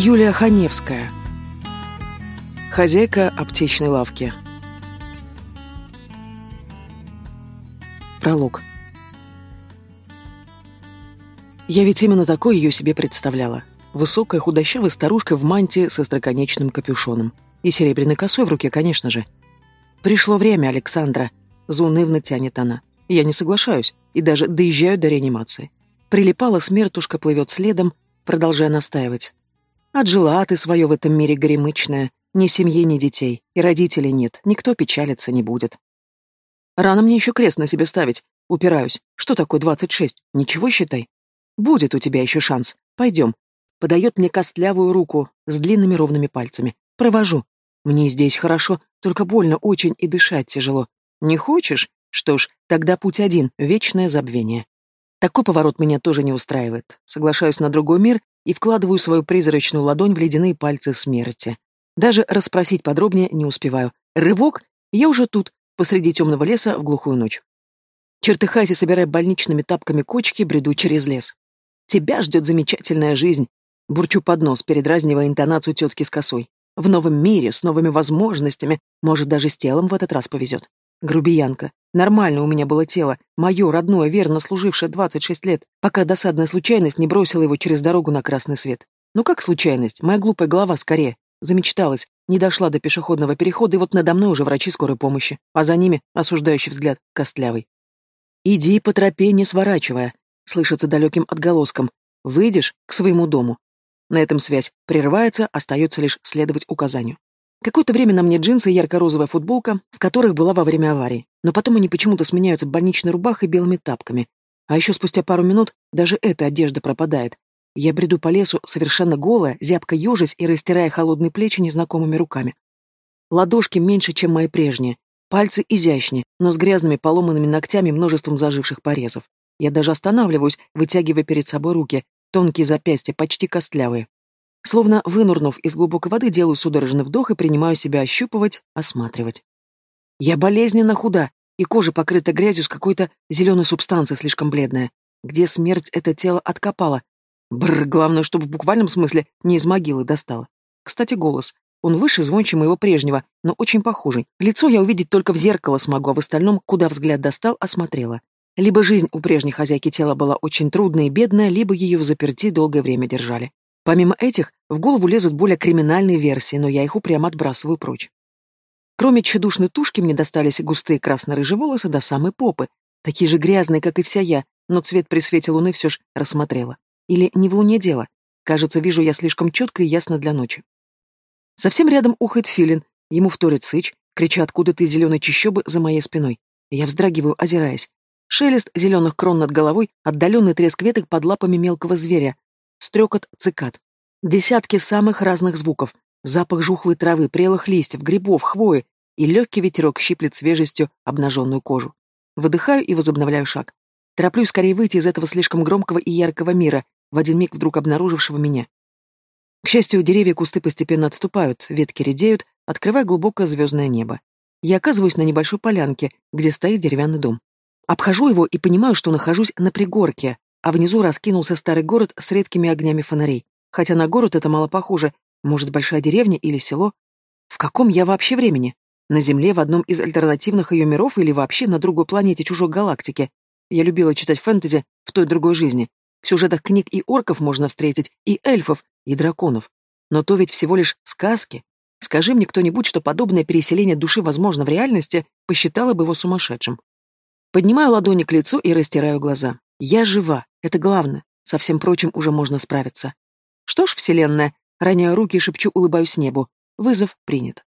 Юлия Ханевская. Хозяйка аптечной лавки. Пролог. Я ведь именно такой ее себе представляла. Высокая худощавая старушка в мантии со строконечным капюшоном. И серебряной косой в руке, конечно же. «Пришло время, Александра», — заунывно тянет она. Я не соглашаюсь и даже доезжаю до реанимации. Прилипала смертушка, плывет следом, продолжая настаивать. Отжила ты свое в этом мире горемычное. Ни семьи, ни детей. И родителей нет. Никто печалиться не будет. Рано мне еще крест на себе ставить. Упираюсь. Что такое двадцать шесть? Ничего, считай. Будет у тебя еще шанс. Пойдем. Подает мне костлявую руку с длинными ровными пальцами. Провожу. Мне здесь хорошо, только больно очень и дышать тяжело. Не хочешь? Что ж, тогда путь один — вечное забвение. Такой поворот меня тоже не устраивает. Соглашаюсь на другой мир и вкладываю свою призрачную ладонь в ледяные пальцы смерти. Даже расспросить подробнее не успеваю. Рывок, я уже тут, посреди темного леса в глухую ночь. Чертыхаясь собирая больничными тапками кочки, бреду через лес. Тебя ждет замечательная жизнь. Бурчу под нос, передразнивая интонацию тетки с косой. В новом мире, с новыми возможностями, может, даже с телом в этот раз повезет. Грубиянка. Нормально у меня было тело, мое, родное, верно служившее 26 лет, пока досадная случайность не бросила его через дорогу на красный свет. Ну как случайность? Моя глупая голова скорее. Замечталась, не дошла до пешеходного перехода, и вот надо мной уже врачи скорой помощи, а за ними осуждающий взгляд костлявый. «Иди по тропе, не сворачивая», — слышится далеким отголоском. «Выйдешь к своему дому». На этом связь прерывается, остается лишь следовать указанию. Какое-то время на мне джинсы и ярко-розовая футболка, в которых была во время аварии, но потом они почему-то сменяются больничной рубахой и белыми тапками. А еще спустя пару минут даже эта одежда пропадает. Я бреду по лесу, совершенно голая, зябко ежась и растирая холодные плечи незнакомыми руками. Ладошки меньше, чем мои прежние, пальцы изящнее, но с грязными поломанными ногтями множеством заживших порезов. Я даже останавливаюсь, вытягивая перед собой руки, тонкие запястья, почти костлявые. Словно вынурнув из глубокой воды, делаю судорожный вдох и принимаю себя ощупывать, осматривать. Я болезненно худа, и кожа покрыта грязью с какой-то зеленой субстанцией слишком бледная. Где смерть это тело откопала? Бррр, главное, чтобы в буквальном смысле не из могилы достала. Кстати, голос. Он выше, звонче моего прежнего, но очень похожий. Лицо я увидеть только в зеркало смогу, а в остальном, куда взгляд достал, осмотрела. Либо жизнь у прежней хозяйки тела была очень трудная и бедная, либо ее в заперти долгое время держали. Помимо этих, в голову лезут более криминальные версии, но я их упрямо отбрасываю прочь. Кроме тщедушной тушки мне достались густые красно-рыжие волосы до самой попы, такие же грязные, как и вся я, но цвет при свете луны все ж рассмотрела. Или не в луне дело. Кажется, вижу я слишком четко и ясно для ночи. Совсем рядом ухает филин, ему вторит сыч, крича откуда-то из зеленой чащобы за моей спиной. Я вздрагиваю, озираясь. Шелест зеленых крон над головой, отдаленный треск веток под лапами мелкого зверя, стрекот цикад. Десятки самых разных звуков. Запах жухлой травы, прелых листьев, грибов, хвои, и легкий ветерок щиплет свежестью обнаженную кожу. Выдыхаю и возобновляю шаг. Тороплюсь скорее выйти из этого слишком громкого и яркого мира, в один миг вдруг обнаружившего меня. К счастью, деревья и кусты постепенно отступают, ветки редеют, открывая глубокое звездное небо. Я оказываюсь на небольшой полянке, где стоит деревянный дом. Обхожу его и понимаю, что нахожусь на пригорке, а внизу раскинулся старый город с редкими огнями фонарей. Хотя на город это мало похоже. Может, большая деревня или село? В каком я вообще времени? На Земле, в одном из альтернативных ее миров или вообще на другой планете чужой галактики? Я любила читать фэнтези в той другой жизни. В сюжетах книг и орков можно встретить, и эльфов, и драконов. Но то ведь всего лишь сказки. Скажи мне кто-нибудь, что подобное переселение души возможно в реальности, посчитала бы его сумасшедшим. Поднимаю ладони к лицу и растираю глаза. Я жива, это главное. Со всем прочим уже можно справиться. Что ж, Вселенная, роняю руки и шепчу, улыбаюсь небу. Вызов принят.